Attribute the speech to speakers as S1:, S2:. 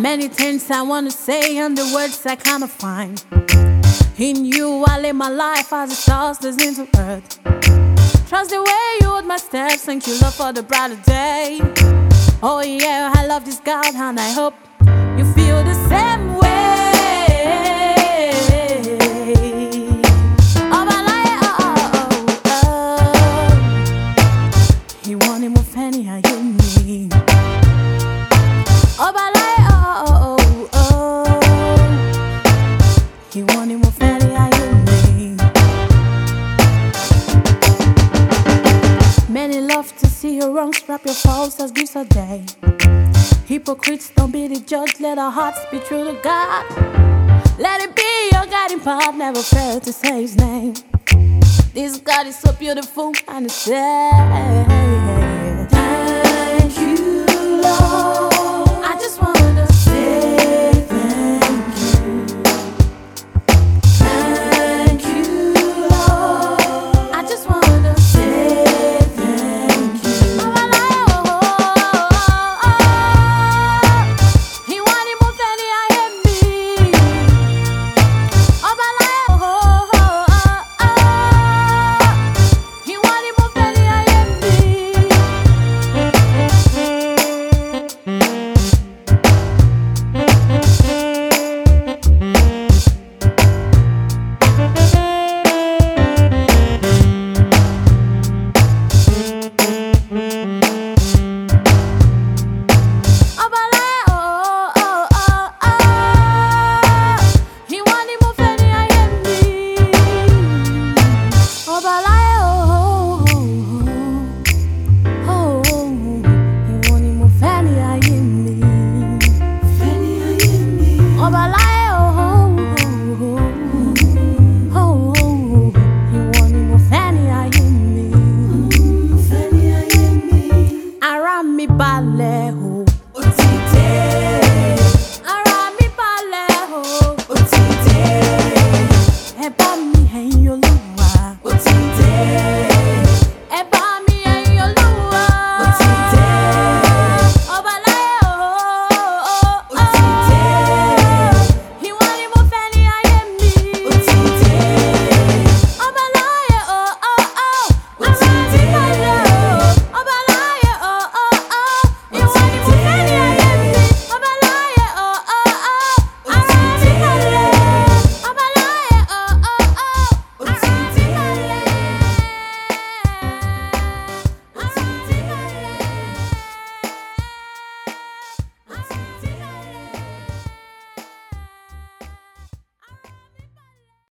S1: Many things I wanna say, and the words I cannot find. In you, I live my life as the stars listen to earth. Trust the way you hold my steps, thank you, Lord, for the brighter day. Oh, yeah, I love this God, and I hope you feel the same so beautiful and it's sad.